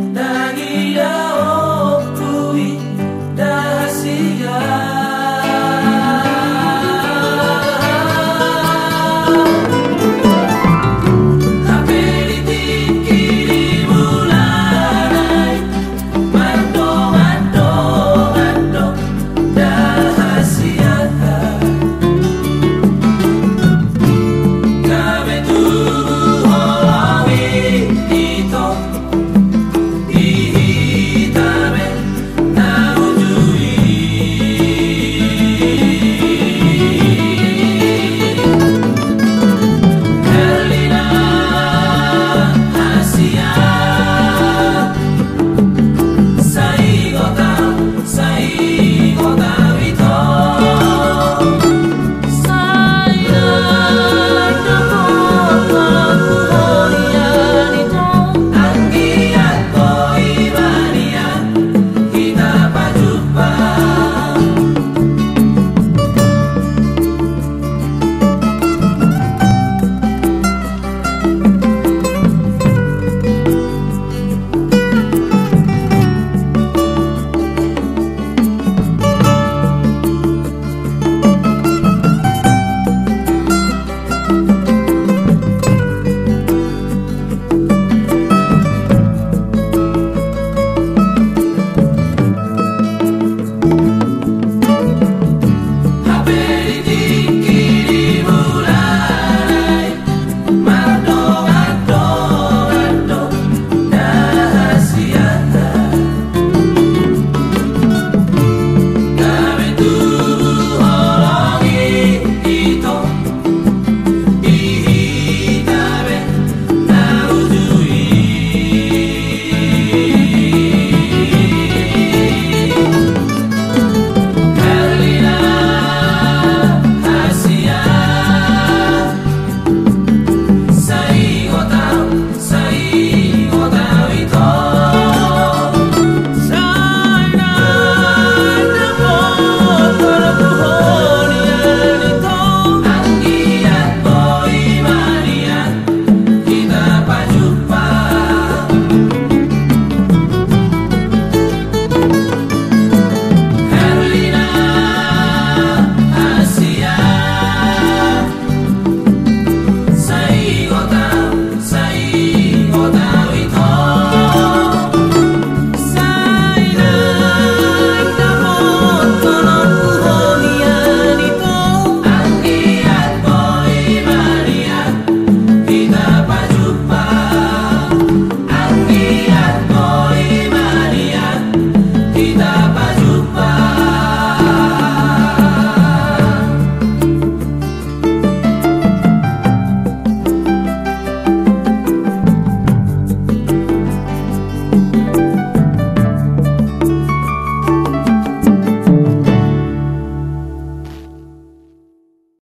Nangida o kuwi dahasiga